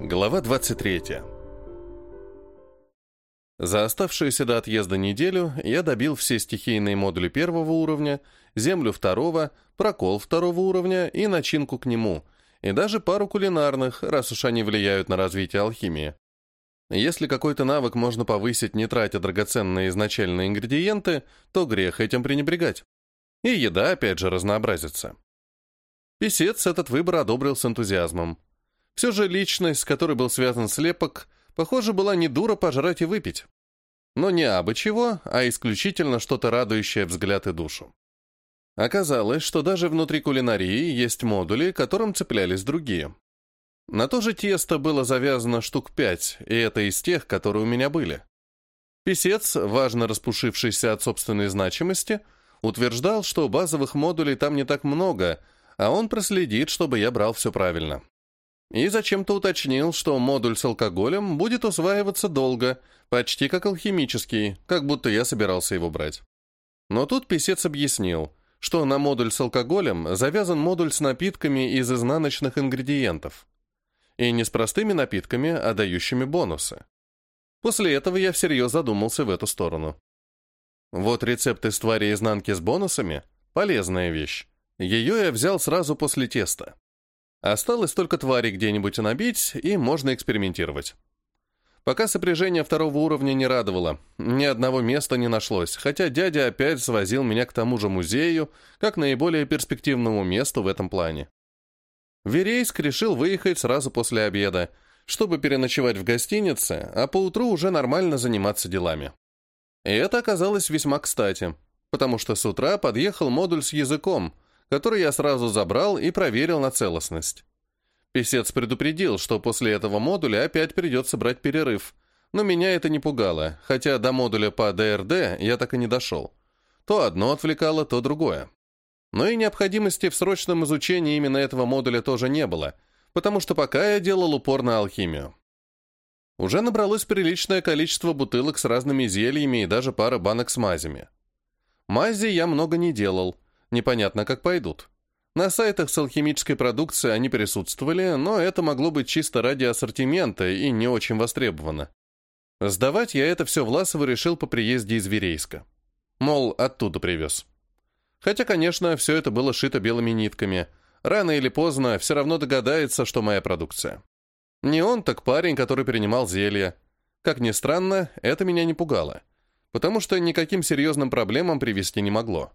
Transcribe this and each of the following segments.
Глава 23. За оставшуюся до отъезда неделю я добил все стихийные модули первого уровня, землю второго, прокол второго уровня и начинку к нему, и даже пару кулинарных, раз уж они влияют на развитие алхимии. Если какой-то навык можно повысить, не тратя драгоценные изначальные ингредиенты, то грех этим пренебрегать. И еда опять же разнообразится. Песец этот выбор одобрил с энтузиазмом. Все же личность, с которой был связан слепок, похоже, была не дура пожрать и выпить. Но не абы чего, а исключительно что-то радующее взгляд и душу. Оказалось, что даже внутри кулинарии есть модули, которым цеплялись другие. На то же тесто было завязано штук пять, и это из тех, которые у меня были. Песец, важно распушившийся от собственной значимости, утверждал, что базовых модулей там не так много, а он проследит, чтобы я брал все правильно. И зачем-то уточнил, что модуль с алкоголем будет усваиваться долго, почти как алхимический, как будто я собирался его брать. Но тут писец объяснил, что на модуль с алкоголем завязан модуль с напитками из изнаночных ингредиентов. И не с простыми напитками, а дающими бонусы. После этого я всерьез задумался в эту сторону. Вот рецепт из твари изнанки с бонусами – полезная вещь. Ее я взял сразу после теста. Осталось только твари где-нибудь набить, и можно экспериментировать. Пока сопряжение второго уровня не радовало, ни одного места не нашлось, хотя дядя опять свозил меня к тому же музею, как наиболее перспективному месту в этом плане. Верейск решил выехать сразу после обеда, чтобы переночевать в гостинице, а поутру уже нормально заниматься делами. И это оказалось весьма кстати, потому что с утра подъехал модуль с языком — который я сразу забрал и проверил на целостность. Песец предупредил, что после этого модуля опять придется брать перерыв, но меня это не пугало, хотя до модуля по ДРД я так и не дошел. То одно отвлекало, то другое. Но и необходимости в срочном изучении именно этого модуля тоже не было, потому что пока я делал упор на алхимию. Уже набралось приличное количество бутылок с разными зельями и даже пара банок с мазями. Мази я много не делал – Непонятно, как пойдут. На сайтах с алхимической продукцией они присутствовали, но это могло быть чисто ради ассортимента и не очень востребовано. Сдавать я это все Власову решил по приезде из Верейска. Мол, оттуда привез. Хотя, конечно, все это было шито белыми нитками. Рано или поздно все равно догадается, что моя продукция. Не он, так парень, который принимал зелья. Как ни странно, это меня не пугало, потому что никаким серьезным проблемам привести не могло.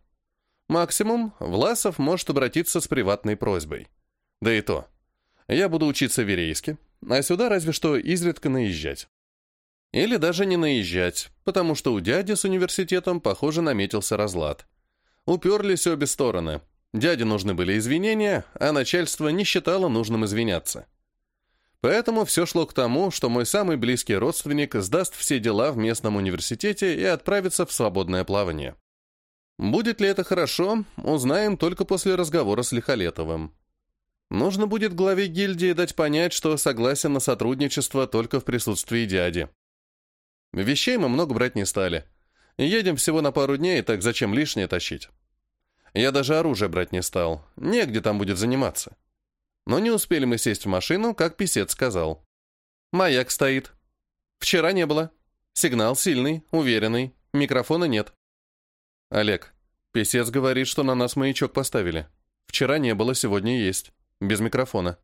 Максимум, Власов может обратиться с приватной просьбой. Да и то. Я буду учиться в Верейске, а сюда разве что изредка наезжать. Или даже не наезжать, потому что у дяди с университетом, похоже, наметился разлад. Уперлись обе стороны. Дяде нужны были извинения, а начальство не считало нужным извиняться. Поэтому все шло к тому, что мой самый близкий родственник сдаст все дела в местном университете и отправится в свободное плавание. Будет ли это хорошо, узнаем только после разговора с Лихолетовым. Нужно будет главе гильдии дать понять, что согласен на сотрудничество только в присутствии дяди. Вещей мы много брать не стали. Едем всего на пару дней, так зачем лишнее тащить? Я даже оружие брать не стал. Негде там будет заниматься. Но не успели мы сесть в машину, как писец сказал. «Маяк стоит. Вчера не было. Сигнал сильный, уверенный. Микрофона нет. «Олег, писец говорит, что на нас маячок поставили. Вчера не было, сегодня есть. Без микрофона».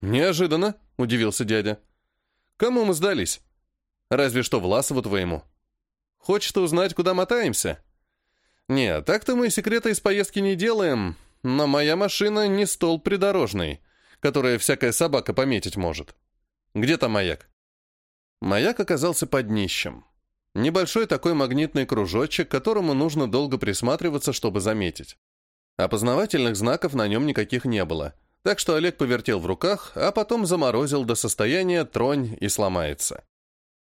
«Неожиданно», — удивился дядя. «Кому мы сдались?» «Разве что Власову твоему». «Хочешь узнать, куда мотаемся?» «Нет, так-то мы секреты из поездки не делаем, но моя машина не стол придорожный, которая всякая собака пометить может. Где там маяк?» Маяк оказался под днищем. Небольшой такой магнитный кружочек, которому нужно долго присматриваться, чтобы заметить. Опознавательных знаков на нем никаких не было, так что Олег повертел в руках, а потом заморозил до состояния тронь и сломается.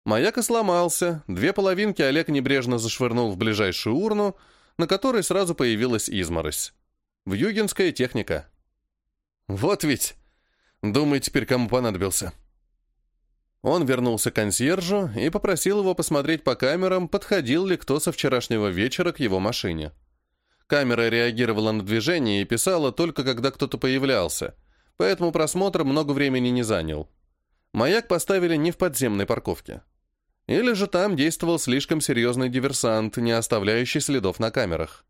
Маяк и сломался, две половинки Олег небрежно зашвырнул в ближайшую урну, на которой сразу появилась изморозь. Вьюгинская техника. Вот ведь! Думаю, теперь кому понадобился. Он вернулся к консьержу и попросил его посмотреть по камерам, подходил ли кто со вчерашнего вечера к его машине. Камера реагировала на движение и писала только, когда кто-то появлялся, поэтому просмотр много времени не занял. Маяк поставили не в подземной парковке. Или же там действовал слишком серьезный диверсант, не оставляющий следов на камерах.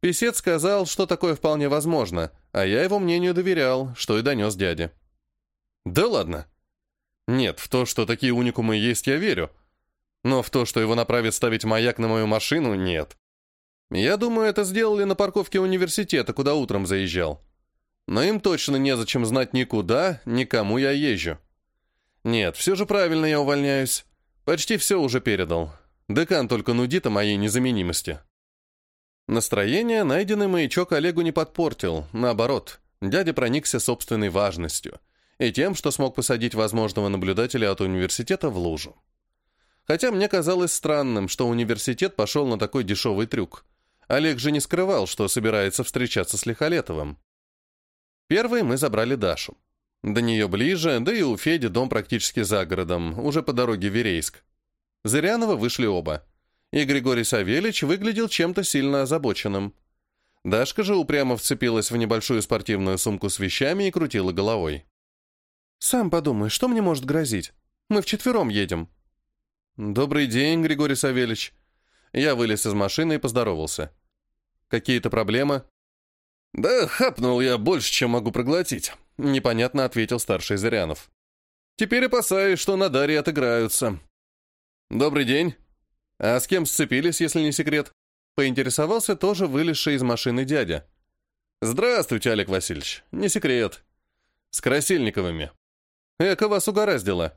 Песец сказал, что такое вполне возможно, а я его мнению доверял, что и донес дяде. Да ладно. Нет, в то, что такие уникумы есть, я верю. Но в то, что его направят ставить маяк на мою машину, нет. Я думаю, это сделали на парковке университета, куда утром заезжал. Но им точно незачем знать никуда, никому я езжу. Нет, все же правильно я увольняюсь. Почти все уже передал. Декан только нудит о моей незаменимости. Настроение найденный маячок Олегу не подпортил, наоборот, дядя проникся собственной важностью и тем, что смог посадить возможного наблюдателя от университета в лужу. Хотя мне казалось странным, что университет пошел на такой дешевый трюк. Олег же не скрывал, что собирается встречаться с Лихолетовым. Первой мы забрали Дашу. До нее ближе, да и у Феди дом практически за городом, уже по дороге в Верейск. Зырянова вышли оба. И Григорий Савельич выглядел чем-то сильно озабоченным. Дашка же упрямо вцепилась в небольшую спортивную сумку с вещами и крутила головой. «Сам подумай, что мне может грозить? Мы вчетвером едем». «Добрый день, Григорий Савельич». Я вылез из машины и поздоровался. «Какие-то проблемы?» «Да хапнул я больше, чем могу проглотить», — непонятно ответил старший Зырянов. «Теперь опасаюсь, что на Дарье отыграются». «Добрый день. А с кем сцепились, если не секрет?» Поинтересовался тоже вылезший из машины дядя. «Здравствуйте, Олег Васильевич. Не секрет. С Красильниковыми. Эко вас угораздило».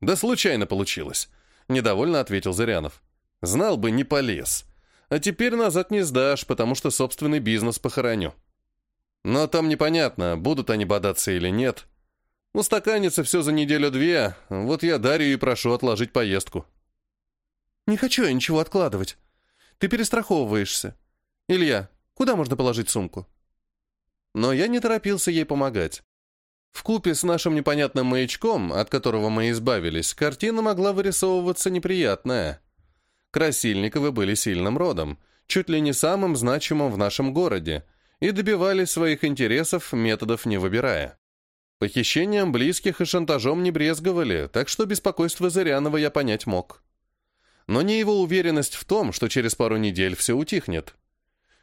«Да случайно получилось», — недовольно ответил Зырянов. «Знал бы, не полез. А теперь назад не сдашь, потому что собственный бизнес похороню». Но там непонятно, будут они бодаться или нет. Устаканится все за неделю-две, вот я Дарью и прошу отложить поездку. Не хочу я ничего откладывать. Ты перестраховываешься. Илья, куда можно положить сумку? Но я не торопился ей помогать. В купе с нашим непонятным маячком, от которого мы избавились, картина могла вырисовываться неприятная. Красильниковы были сильным родом, чуть ли не самым значимым в нашем городе, и добивались своих интересов, методов не выбирая. Похищением близких и шантажом не брезговали, так что беспокойство Зырянова я понять мог. Но не его уверенность в том, что через пару недель все утихнет.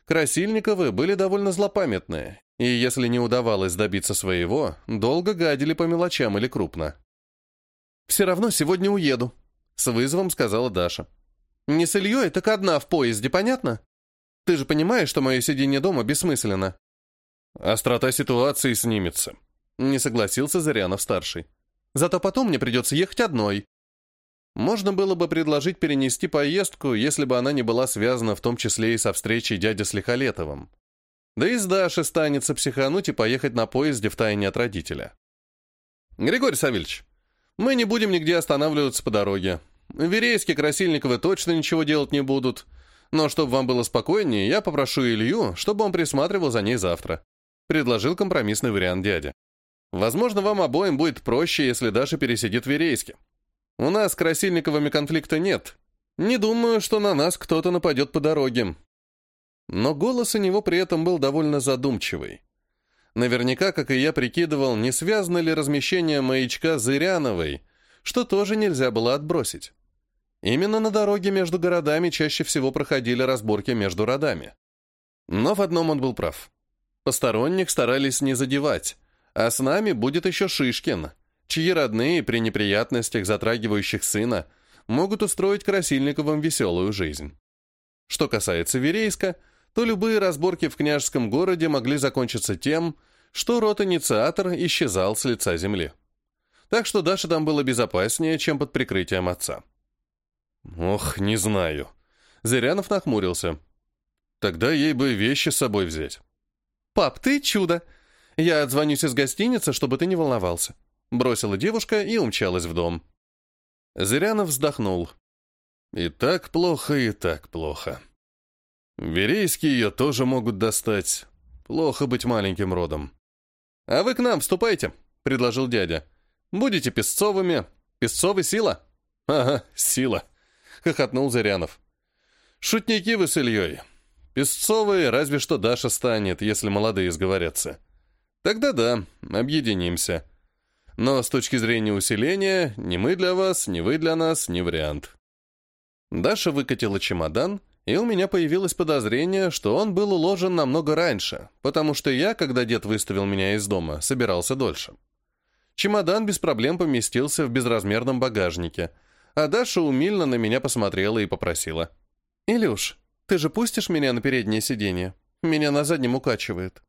Красильниковы были довольно злопамятные, и если не удавалось добиться своего, долго гадили по мелочам или крупно. «Все равно сегодня уеду», — с вызовом сказала Даша. «Не с Ильей, так одна в поезде, понятно?» Ты же понимаешь, что мое сидение дома бессмысленно?» «Острота ситуации снимется», — не согласился Зарянов-старший. «Зато потом мне придется ехать одной». Можно было бы предложить перенести поездку, если бы она не была связана в том числе и со встречей дяди с Лихолетовым. Да и с Дашей станется психануть и поехать на поезде в тайне от родителя. «Григорий Савельевич, мы не будем нигде останавливаться по дороге. Верейские Красильниковы точно ничего делать не будут. Но чтобы вам было спокойнее, я попрошу Илью, чтобы он присматривал за ней завтра. Предложил компромиссный вариант дядя. Возможно, вам обоим будет проще, если Даша пересидит в Верейске. У нас с Красильниковыми конфликта нет. Не думаю, что на нас кто-то нападет по дороге. Но голос у него при этом был довольно задумчивый. Наверняка, как и я прикидывал, не связано ли размещение маячка Зыряновой, что тоже нельзя было отбросить. Именно на дороге между городами чаще всего проходили разборки между родами. Но в одном он был прав. Посторонних старались не задевать, а с нами будет еще Шишкин, чьи родные при неприятностях, затрагивающих сына, могут устроить Красильниковым веселую жизнь. Что касается Верейска, то любые разборки в княжеском городе могли закончиться тем, что род-инициатор исчезал с лица земли. Так что Даша там было безопаснее, чем под прикрытием отца. Ох, не знаю. Зырянов нахмурился. Тогда ей бы вещи с собой взять. Пап, ты чудо. Я отзвонюсь из гостиницы, чтобы ты не волновался. Бросила девушка и умчалась в дом. Зырянов вздохнул. И так плохо, и так плохо. Верейские ее тоже могут достать. Плохо быть маленьким родом. «А вы к нам вступайте», — предложил дядя. «Будете песцовыми. Песцовы сила?» «Ага, сила», — хохотнул Зырянов. «Шутники вы с Ильей. Песцовые разве что Даша станет, если молодые сговорятся. Тогда да, объединимся. Но с точки зрения усиления, ни мы для вас, ни вы для нас, не вариант. Даша выкатила чемодан, и у меня появилось подозрение, что он был уложен намного раньше, потому что я, когда дед выставил меня из дома, собирался дольше. Чемодан без проблем поместился в безразмерном багажнике, а Даша умильно на меня посмотрела и попросила. «Илюш, ты же пустишь меня на переднее сиденье? Меня на заднем укачивает».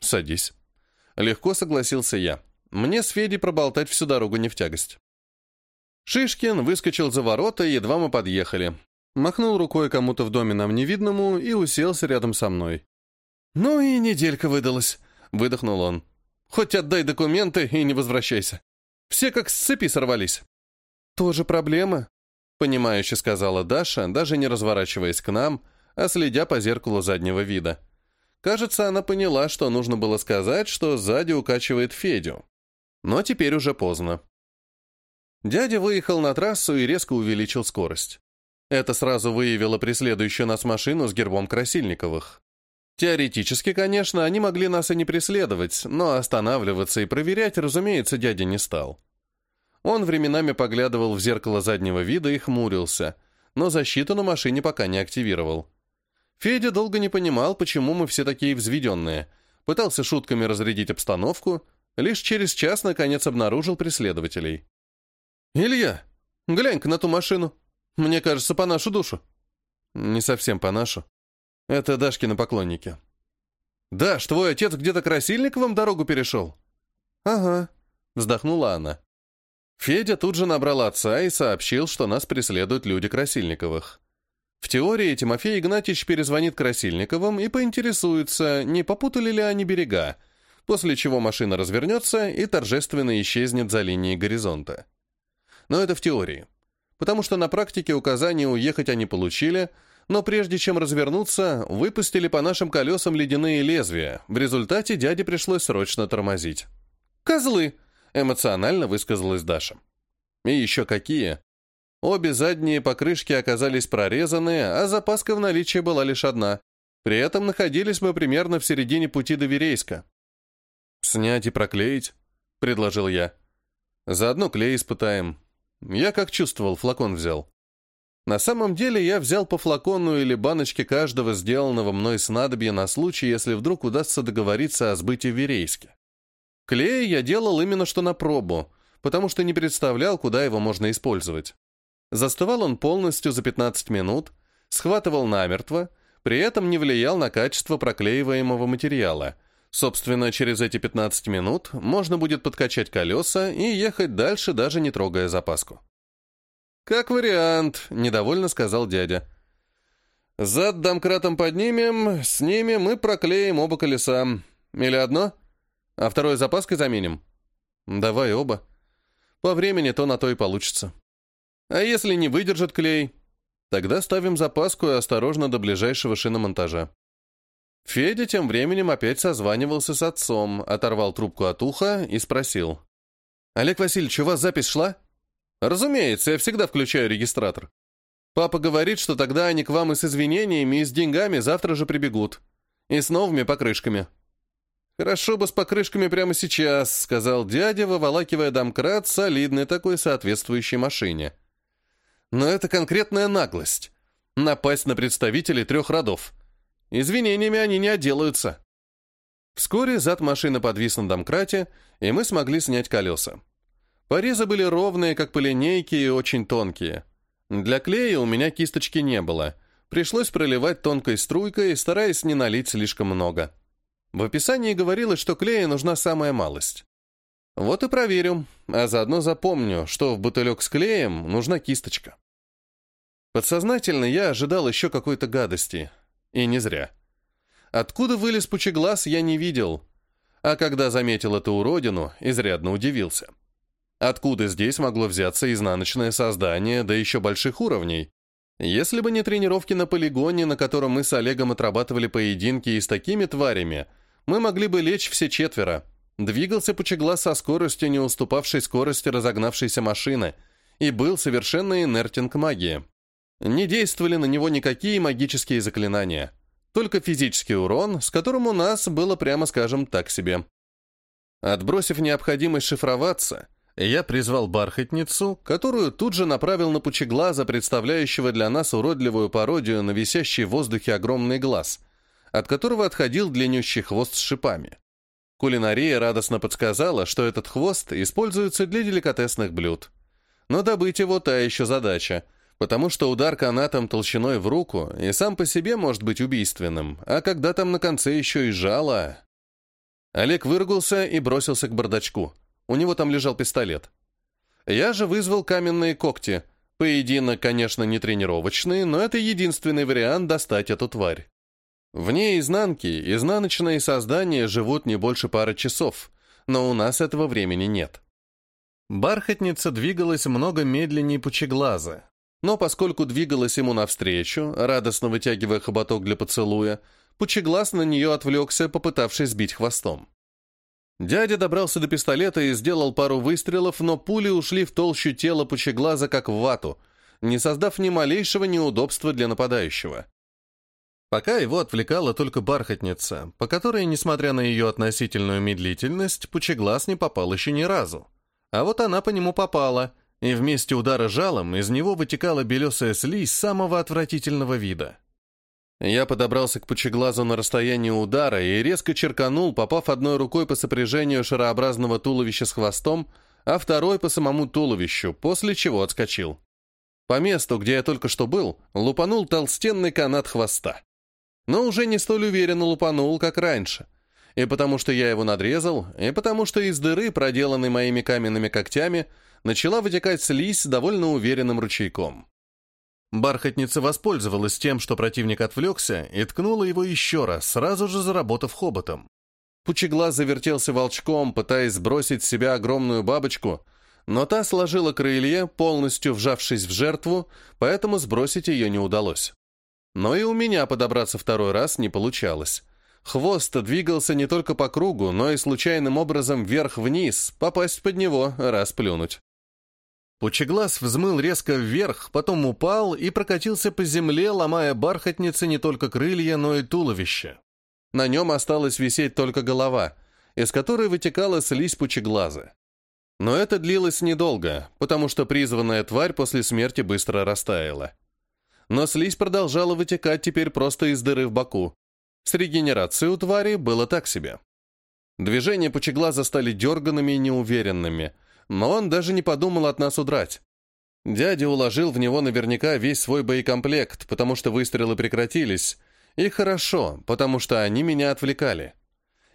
«Садись». Легко согласился я. Мне с Федей проболтать всю дорогу не в тягость. Шишкин выскочил за ворота, едва мы подъехали. Махнул рукой кому-то в доме нам невидному и уселся рядом со мной. «Ну и неделька выдалась», — выдохнул он. «Хоть отдай документы и не возвращайся. Все как с цепи сорвались». «Тоже проблема», — понимающе сказала Даша, даже не разворачиваясь к нам, а следя по зеркалу заднего вида. Кажется, она поняла, что нужно было сказать, что сзади укачивает Федю. Но теперь уже поздно. Дядя выехал на трассу и резко увеличил скорость. Это сразу выявило преследующую нас машину с гербом Красильниковых. Теоретически, конечно, они могли нас и не преследовать, но останавливаться и проверять, разумеется, дядя не стал. Он временами поглядывал в зеркало заднего вида и хмурился, но защиту на машине пока не активировал. Федя долго не понимал, почему мы все такие взведенные, пытался шутками разрядить обстановку, лишь через час наконец обнаружил преследователей. «Илья, глянь-ка на ту машину. Мне кажется, по нашу душу». «Не совсем по нашу. Это Дашкины поклонники». «Даш, твой отец где-то Красильниковым дорогу перешел?» «Ага», — вздохнула она. Федя тут же набрал отца и сообщил, что нас преследуют люди Красильниковых. В теории Тимофей Игнатьевич перезвонит Красильниковым и поинтересуется, не попутали ли они берега, после чего машина развернется и торжественно исчезнет за линией горизонта. Но это в теории. Потому что на практике указания уехать они получили, но прежде чем развернуться, выпустили по нашим колесам ледяные лезвия. В результате дяде пришлось срочно тормозить. «Козлы!» — эмоционально высказалась Даша. «И еще какие!» Обе задние покрышки оказались прорезаны, а запаска в наличии была лишь одна. При этом находились мы примерно в середине пути до Верейска. «Снять и проклеить?» — предложил я. «Заодно клей испытаем. Я как чувствовал, флакон взял. На самом деле я взял по флакону или баночке каждого сделанного мной снадобья на случай, если вдруг удастся договориться о сбытии в Верейске. Клей я делал именно что на пробу, потому что не представлял, куда его можно использовать. Застывал он полностью за 15 минут, схватывал намертво, при этом не влиял на качество проклеиваемого материала. Собственно, через эти 15 минут можно будет подкачать колеса и ехать дальше, даже не трогая запаску. «Как вариант», — недовольно сказал дядя. «Зад домкратом поднимем, снимем и проклеим оба колеса. Или одно? А второй запаской заменим?» «Давай оба. По времени то на то и получится». А если не выдержит клей? Тогда ставим запаску и осторожно до ближайшего шиномонтажа. Федя тем временем опять созванивался с отцом, оторвал трубку от уха и спросил. «Олег Васильевич, у вас запись шла?» «Разумеется, я всегда включаю регистратор. Папа говорит, что тогда они к вам и с извинениями, и с деньгами завтра же прибегут. И с новыми покрышками». «Хорошо бы с покрышками прямо сейчас», — сказал дядя, выволакивая домкрат солидной такой соответствующей машине. Но это конкретная наглость. Напасть на представителей трех родов. Извинениями они не отделаются. Вскоре зад машины подвис на домкрате, и мы смогли снять колеса. Порезы были ровные, как по линейке, и очень тонкие. Для клея у меня кисточки не было. Пришлось проливать тонкой струйкой, стараясь не налить слишком много. В описании говорилось, что клея нужна самая малость. Вот и проверю, а заодно запомню, что в бутылек с клеем нужна кисточка. Подсознательно я ожидал еще какой-то гадости. И не зря. Откуда вылез пучеглаз, я не видел. А когда заметил эту уродину, изрядно удивился. Откуда здесь могло взяться изнаночное создание, да еще больших уровней? Если бы не тренировки на полигоне, на котором мы с Олегом отрабатывали поединки и с такими тварями, мы могли бы лечь все четверо. Двигался пучеглаз со скоростью, не уступавшей скорости разогнавшейся машины, и был совершенно инертен к магии. Не действовали на него никакие магические заклинания, только физический урон, с которым у нас было, прямо скажем, так себе. Отбросив необходимость шифроваться, я призвал бархатницу, которую тут же направил на пучеглаза, представляющего для нас уродливую пародию на висящий в воздухе огромный глаз, от которого отходил длиннющий хвост с шипами. Кулинария радостно подсказала, что этот хвост используется для деликатесных блюд. Но добыть его та еще задача, потому что удар канатом толщиной в руку и сам по себе может быть убийственным, а когда там на конце еще и жало... Олег выругался и бросился к бардачку. У него там лежал пистолет. Я же вызвал каменные когти. Поединок, конечно, не тренировочный, но это единственный вариант достать эту тварь. Вне изнанки изнаночные создания живут не больше пары часов, но у нас этого времени нет. Бархатница двигалась много медленнее пучеглаза, но поскольку двигалась ему навстречу, радостно вытягивая хоботок для поцелуя, пучеглаз на нее отвлекся, попытавшись сбить хвостом. Дядя добрался до пистолета и сделал пару выстрелов, но пули ушли в толщу тела пучеглаза, как в вату, не создав ни малейшего неудобства для нападающего. Пока его отвлекала только бархатница, по которой, несмотря на ее относительную медлительность, пучеглаз не попал еще ни разу. А вот она по нему попала, и вместе удара жалом из него вытекала белесая слизь самого отвратительного вида. Я подобрался к пучеглазу на расстоянии удара и резко черканул, попав одной рукой по сопряжению шарообразного туловища с хвостом, а второй по самому туловищу, после чего отскочил. По месту, где я только что был, лупанул толстенный канат хвоста но уже не столь уверенно лупанул, как раньше. И потому что я его надрезал, и потому что из дыры, проделанной моими каменными когтями, начала вытекать слизь довольно уверенным ручейком. Бархатница воспользовалась тем, что противник отвлекся, и ткнула его еще раз, сразу же заработав хоботом. Пучеглаз завертелся волчком, пытаясь сбросить с себя огромную бабочку, но та сложила крылья, полностью вжавшись в жертву, поэтому сбросить ее не удалось. Но и у меня подобраться второй раз не получалось. Хвост двигался не только по кругу, но и случайным образом вверх-вниз, попасть под него, расплюнуть. Пучеглаз взмыл резко вверх, потом упал и прокатился по земле, ломая бархатницы не только крылья, но и туловище. На нем осталась висеть только голова, из которой вытекала слизь пучеглаза. Но это длилось недолго, потому что призванная тварь после смерти быстро растаяла но слизь продолжала вытекать теперь просто из дыры в боку. С регенерацией у твари было так себе. Движения пучеглаза стали дерганными и неуверенными, но он даже не подумал от нас удрать. Дядя уложил в него наверняка весь свой боекомплект, потому что выстрелы прекратились, и хорошо, потому что они меня отвлекали.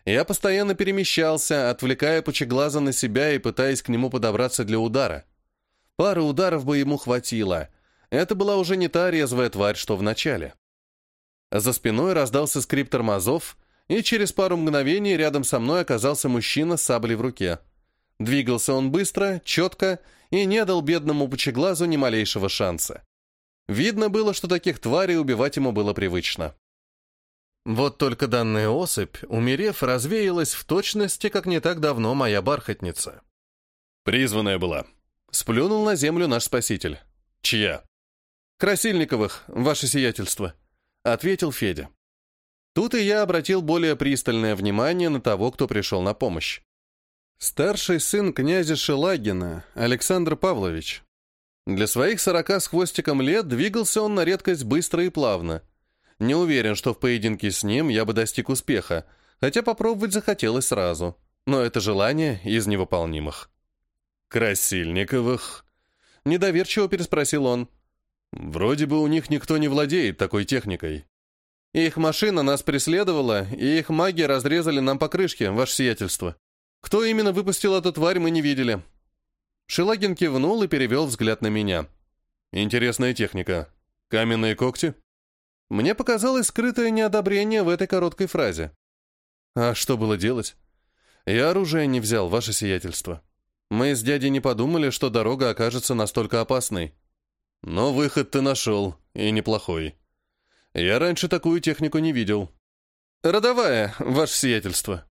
Я постоянно перемещался, отвлекая пучеглаза на себя и пытаясь к нему подобраться для удара. Пары ударов бы ему хватило — это была уже не та резвая тварь, что в начале. За спиной раздался скрип тормозов, и через пару мгновений рядом со мной оказался мужчина с саблей в руке. Двигался он быстро, четко и не дал бедному пучеглазу ни малейшего шанса. Видно было, что таких тварей убивать ему было привычно. Вот только данная особь, умерев, развеялась в точности, как не так давно моя бархатница. «Призванная была», — сплюнул на землю наш спаситель. «Чья?» «Красильниковых, ваше сиятельство», — ответил Федя. Тут и я обратил более пристальное внимание на того, кто пришел на помощь. Старший сын князя Шелагина, Александр Павлович. Для своих сорока с хвостиком лет двигался он на редкость быстро и плавно. Не уверен, что в поединке с ним я бы достиг успеха, хотя попробовать захотелось сразу. Но это желание из невыполнимых. «Красильниковых?» Недоверчиво переспросил он. Вроде бы у них никто не владеет такой техникой. Их машина нас преследовала, и их маги разрезали нам покрышки, ваше сиятельство. Кто именно выпустил эту тварь, мы не видели. Шелагин кивнул и перевел взгляд на меня. Интересная техника. Каменные когти? Мне показалось скрытое неодобрение в этой короткой фразе. А что было делать? Я оружие не взял, ваше сиятельство. Мы с дядей не подумали, что дорога окажется настолько опасной. Но выход ты нашел, и неплохой. Я раньше такую технику не видел. Родовая, ваше сиятельство.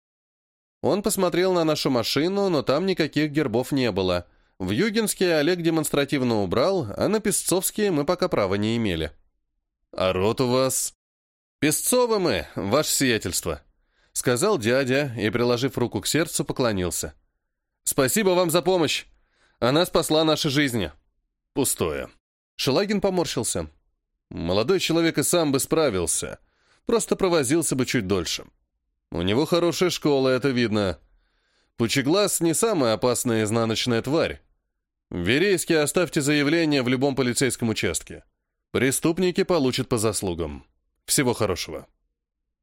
Он посмотрел на нашу машину, но там никаких гербов не было. В Югинске Олег демонстративно убрал, а на Песцовские мы пока права не имели. А рот у вас? Песцовы мы, ваше сиятельство. сказал дядя и, приложив руку к сердцу, поклонился. «Спасибо вам за помощь! Она спасла наши жизни!» «Пустое». Шелагин поморщился. «Молодой человек и сам бы справился, просто провозился бы чуть дольше. У него хорошая школа, это видно. Пучеглаз не самая опасная изнаночная тварь. Верейске оставьте заявление в любом полицейском участке. Преступники получат по заслугам. Всего хорошего».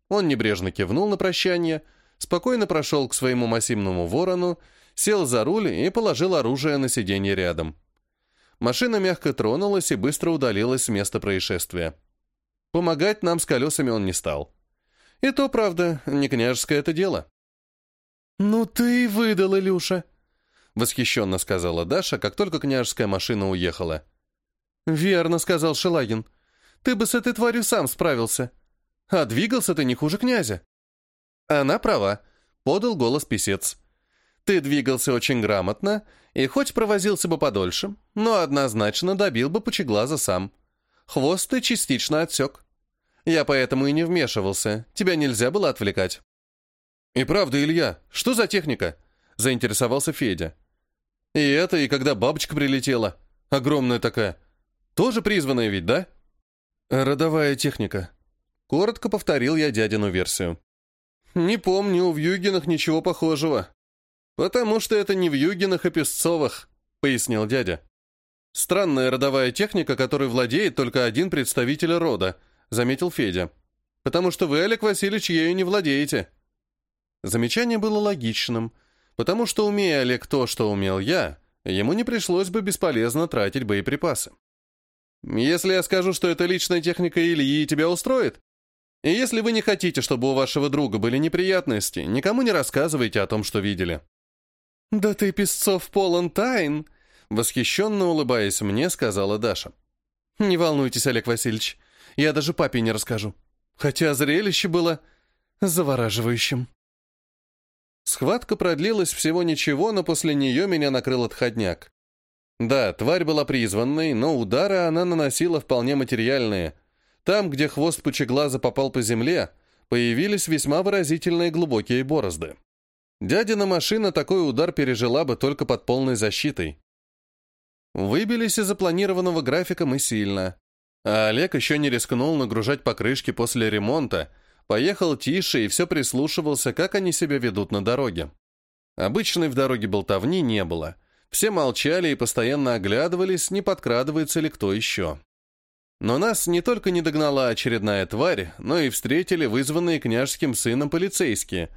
Он небрежно кивнул на прощание, спокойно прошел к своему массивному ворону, сел за руль и положил оружие на сиденье рядом. Машина мягко тронулась и быстро удалилась с места происшествия. Помогать нам с колесами он не стал. И то, правда, не княжеское это дело. «Ну ты выдал, Илюша!» — восхищенно сказала Даша, как только княжеская машина уехала. «Верно», — сказал Шелагин. «Ты бы с этой тварью сам справился. А двигался ты не хуже князя». «Она права», — подал голос писец. «Ты двигался очень грамотно, и хоть провозился бы подольше, но однозначно добил бы пучеглаза сам. Хвост ты частично отсек. Я поэтому и не вмешивался, тебя нельзя было отвлекать». «И правда, Илья, что за техника?» — заинтересовался Федя. «И это, и когда бабочка прилетела. Огромная такая. Тоже призванная ведь, да?» «Родовая техника», Коротко повторил я дядину версию. «Не помню у Вьюгинах ничего похожего. Потому что это не Вьюгинах, а Песцовых», — пояснил дядя. «Странная родовая техника, которой владеет только один представитель рода», — заметил Федя. «Потому что вы, Олег Васильевич, ею не владеете». Замечание было логичным, потому что, умея Олег то, что умел я, ему не пришлось бы бесполезно тратить боеприпасы. «Если я скажу, что это личная техника Ильи, тебя устроит?» И если вы не хотите, чтобы у вашего друга были неприятности, никому не рассказывайте о том, что видели». «Да ты, Песцов, полон тайн!» Восхищенно улыбаясь мне, сказала Даша. «Не волнуйтесь, Олег Васильевич, я даже папе не расскажу. Хотя зрелище было завораживающим». Схватка продлилась всего ничего, но после нее меня накрыл отходняк. Да, тварь была призванной, но удары она наносила вполне материальные — там, где хвост пучеглаза попал по земле, появились весьма выразительные глубокие борозды. Дядина машина такой удар пережила бы только под полной защитой. Выбились из запланированного графика мы сильно. А Олег еще не рискнул нагружать покрышки после ремонта, поехал тише и все прислушивался, как они себя ведут на дороге. Обычной в дороге болтовни не было. Все молчали и постоянно оглядывались, не подкрадывается ли кто еще. Но нас не только не догнала очередная тварь, но и встретили вызванные княжеским сыном полицейские.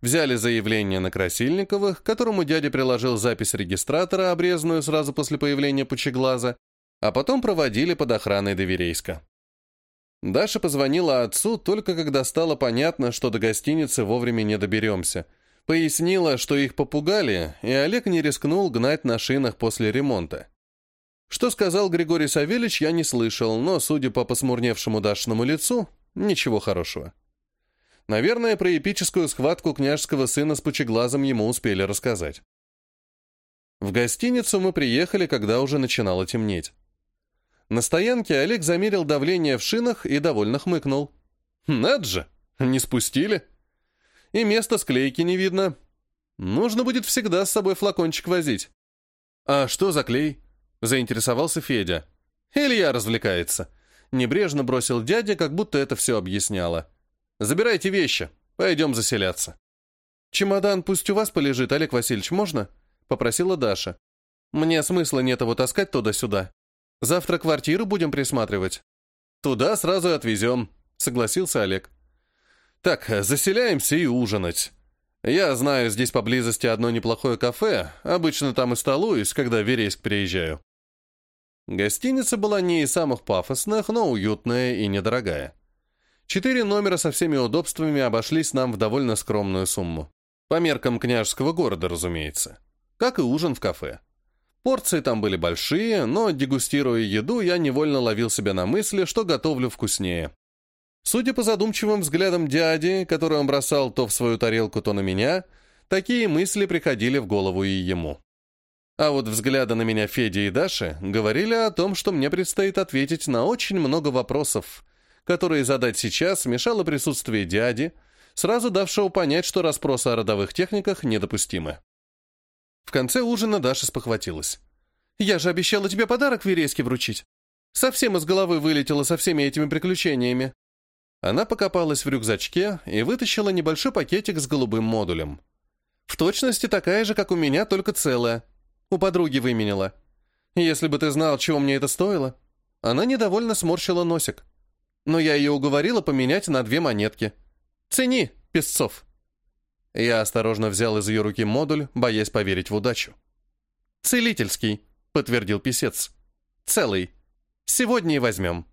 Взяли заявление на Красильниковых, которому дядя приложил запись регистратора, обрезанную сразу после появления Пучеглаза, а потом проводили под охраной Доверейска. Даша позвонила отцу только когда стало понятно, что до гостиницы вовремя не доберемся. Пояснила, что их попугали, и Олег не рискнул гнать на шинах после ремонта. Что сказал Григорий Савельич, я не слышал, но, судя по посмурневшему Дашному лицу, ничего хорошего. Наверное, про эпическую схватку княжеского сына с пучеглазом ему успели рассказать. В гостиницу мы приехали, когда уже начинало темнеть. На стоянке Олег замерил давление в шинах и довольно хмыкнул. «Над же! Не спустили!» «И места склейки не видно. Нужно будет всегда с собой флакончик возить». «А что за клей?» Заинтересовался Федя. Илья развлекается. Небрежно бросил дядя, как будто это все объясняло. Забирайте вещи, пойдем заселяться. Чемодан пусть у вас полежит, Олег Васильевич, можно? Попросила Даша. Мне смысла нет его таскать туда-сюда. Завтра квартиру будем присматривать. Туда сразу отвезем, согласился Олег. Так, заселяемся и ужинать. Я знаю здесь поблизости одно неплохое кафе, обычно там и столуюсь, когда в Верейск приезжаю. Гостиница была не из самых пафосных, но уютная и недорогая. Четыре номера со всеми удобствами обошлись нам в довольно скромную сумму. По меркам княжеского города, разумеется. Как и ужин в кафе. Порции там были большие, но, дегустируя еду, я невольно ловил себя на мысли, что готовлю вкуснее. Судя по задумчивым взглядам дяди, который он бросал то в свою тарелку, то на меня, такие мысли приходили в голову и ему. А вот взгляды на меня Феди и Даши говорили о том, что мне предстоит ответить на очень много вопросов, которые задать сейчас мешало присутствие дяди, сразу давшего понять, что расспросы о родовых техниках недопустимы. В конце ужина Даша спохватилась. «Я же обещала тебе подарок Вереске вручить. Совсем из головы вылетела со всеми этими приключениями». Она покопалась в рюкзачке и вытащила небольшой пакетик с голубым модулем. В точности такая же, как у меня, только целая. У подруги выменила. Если бы ты знал, чего мне это стоило. Она недовольно сморщила носик. Но я ее уговорила поменять на две монетки. Цени, Песцов. Я осторожно взял из ее руки модуль, боясь поверить в удачу. «Целительский», — подтвердил писец. «Целый. Сегодня и возьмем».